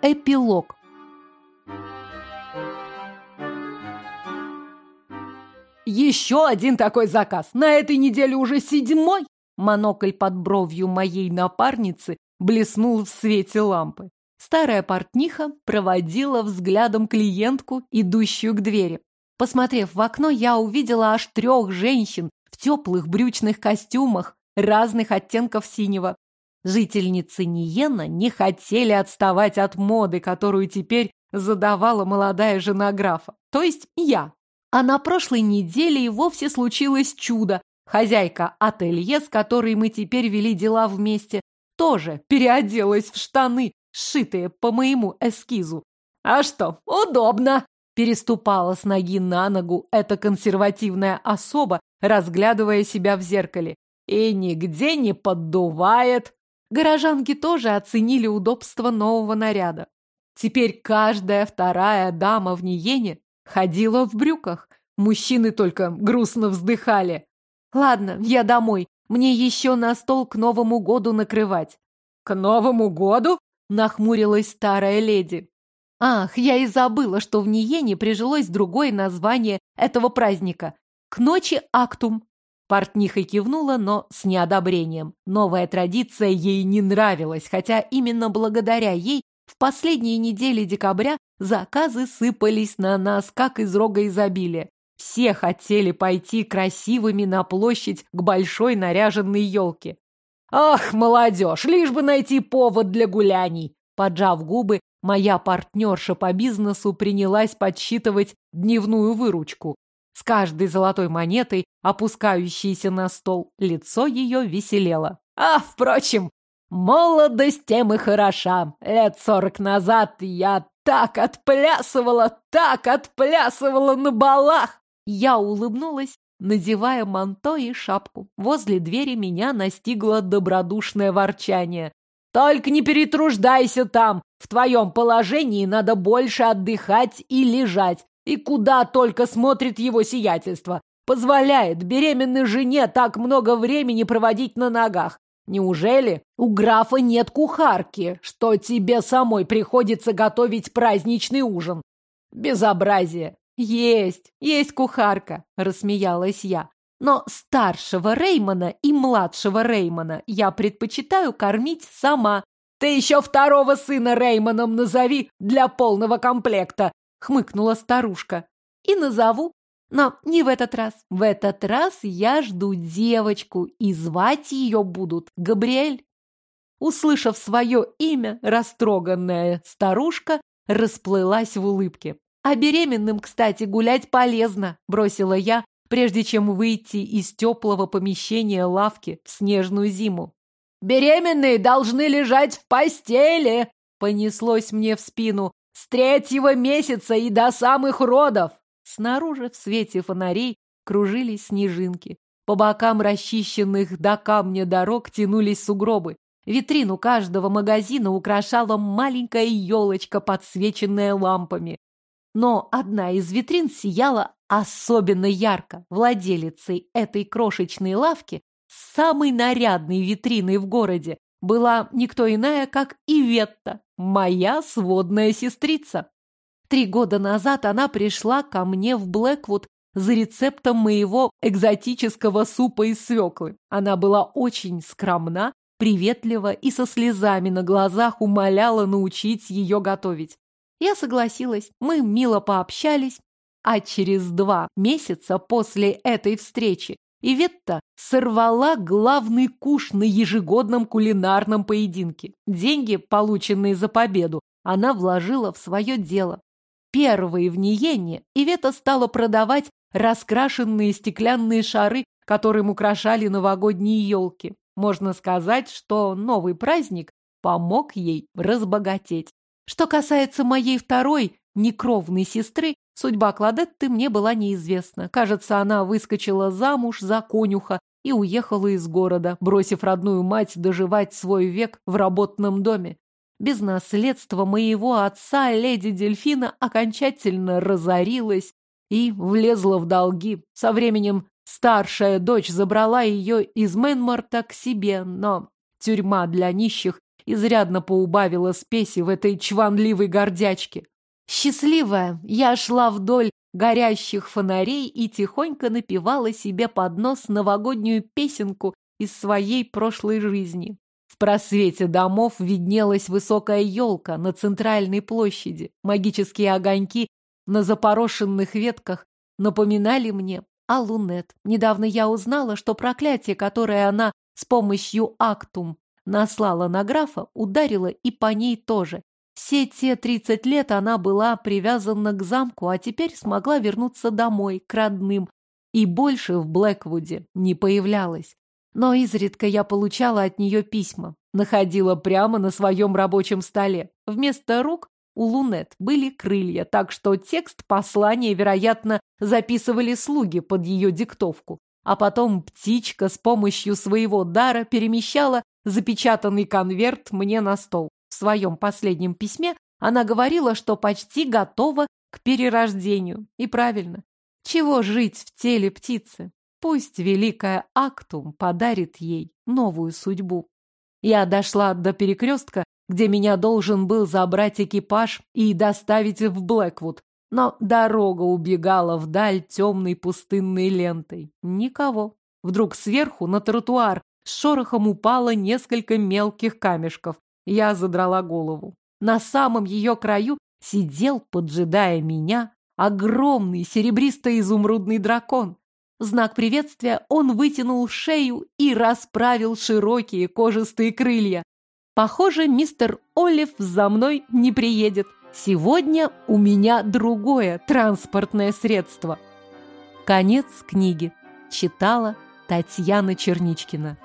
Эпилог. Еще один такой заказ. На этой неделе уже седьмой. Монокль под бровью моей напарницы блеснул в свете лампы. Старая портниха проводила взглядом клиентку, идущую к двери. Посмотрев в окно, я увидела аж трех женщин в теплых брючных костюмах разных оттенков синего. Жительницы Ниена не хотели отставать от моды, которую теперь задавала молодая жена графа, то есть я. А на прошлой неделе и вовсе случилось чудо. Хозяйка ателье, с которой мы теперь вели дела вместе, тоже переоделась в штаны, сшитые по моему эскизу. А что, удобно! Переступала с ноги на ногу эта консервативная особа, разглядывая себя в зеркале. И нигде не поддувает. Горожанки тоже оценили удобство нового наряда. Теперь каждая вторая дама в Ниене Ходила в брюках. Мужчины только грустно вздыхали. Ладно, я домой. Мне еще на стол к Новому году накрывать. К Новому году? Нахмурилась старая леди. Ах, я и забыла, что в Ниене прижилось другое название этого праздника. К ночи Актум. Портниха кивнула, но с неодобрением. Новая традиция ей не нравилась, хотя именно благодаря ей в последние недели декабря заказы сыпались на нас, как из рога изобилия. Все хотели пойти красивыми на площадь к большой наряженной елке. «Ах, молодежь, лишь бы найти повод для гуляний!» Поджав губы, моя партнерша по бизнесу принялась подсчитывать дневную выручку. С каждой золотой монетой, опускающейся на стол, лицо ее веселело. «А, впрочем, Молодость тем и хороша. Лет сорок назад я так отплясывала, так отплясывала на балах. Я улыбнулась, надевая манто и шапку. Возле двери меня настигло добродушное ворчание. «Только не перетруждайся там! В твоем положении надо больше отдыхать и лежать. И куда только смотрит его сиятельство. Позволяет беременной жене так много времени проводить на ногах. Неужели у графа нет кухарки, что тебе самой приходится готовить праздничный ужин? Безобразие. Есть, есть кухарка, рассмеялась я. Но старшего Реймона и младшего Реймона я предпочитаю кормить сама. Ты еще второго сына Реймоном назови для полного комплекта, хмыкнула старушка. И назову но не в этот раз. В этот раз я жду девочку, и звать ее будут Габриэль. Услышав свое имя, растроганная старушка расплылась в улыбке. А беременным, кстати, гулять полезно, бросила я, прежде чем выйти из теплого помещения лавки в снежную зиму. «Беременные должны лежать в постели!» понеслось мне в спину. «С третьего месяца и до самых родов!» Снаружи в свете фонарей кружились снежинки. По бокам расчищенных до камня дорог тянулись сугробы. Витрину каждого магазина украшала маленькая елочка, подсвеченная лампами. Но одна из витрин сияла особенно ярко. Владелицей этой крошечной лавки, самой нарядной витриной в городе, была никто иная, как Иветта, моя сводная сестрица. Три года назад она пришла ко мне в Блэквуд за рецептом моего экзотического супа из свеклы. Она была очень скромна, приветлива и со слезами на глазах умоляла научить ее готовить. Я согласилась, мы мило пообщались, а через два месяца после этой встречи Иветта сорвала главный куш на ежегодном кулинарном поединке. Деньги, полученные за победу, она вложила в свое дело. Первые в Ниене Ивета стала продавать раскрашенные стеклянные шары, которым украшали новогодние елки. Можно сказать, что новый праздник помог ей разбогатеть. Что касается моей второй, некровной сестры, судьба Кладетты мне была неизвестна. Кажется, она выскочила замуж за конюха и уехала из города, бросив родную мать доживать свой век в работном доме. Без наследства моего отца леди Дельфина окончательно разорилась и влезла в долги. Со временем старшая дочь забрала ее из Менмарта к себе, но тюрьма для нищих изрядно поубавила спеси в этой чванливой гордячке. Счастливая, я шла вдоль горящих фонарей и тихонько напевала себе под нос новогоднюю песенку из своей прошлой жизни. В просвете домов виднелась высокая елка на центральной площади. Магические огоньки на запорошенных ветках напоминали мне о Лунет. Недавно я узнала, что проклятие, которое она с помощью Актум наслала на графа, ударило и по ней тоже. Все те тридцать лет она была привязана к замку, а теперь смогла вернуться домой, к родным, и больше в Блэквуде не появлялась. Но изредка я получала от нее письма, находила прямо на своем рабочем столе. Вместо рук у Лунет были крылья, так что текст послания, вероятно, записывали слуги под ее диктовку. А потом птичка с помощью своего дара перемещала запечатанный конверт мне на стол. В своем последнем письме она говорила, что почти готова к перерождению. И правильно. Чего жить в теле птицы? Пусть великая Актум подарит ей новую судьбу. Я дошла до перекрестка, где меня должен был забрать экипаж и доставить в Блэквуд. Но дорога убегала вдаль темной пустынной лентой. Никого. Вдруг сверху на тротуар с шорохом упало несколько мелких камешков. Я задрала голову. На самом ее краю сидел, поджидая меня, огромный серебристо-изумрудный дракон. В знак приветствия он вытянул шею и расправил широкие кожистые крылья. Похоже, мистер Олив за мной не приедет. Сегодня у меня другое транспортное средство. Конец книги. Читала Татьяна Черничкина.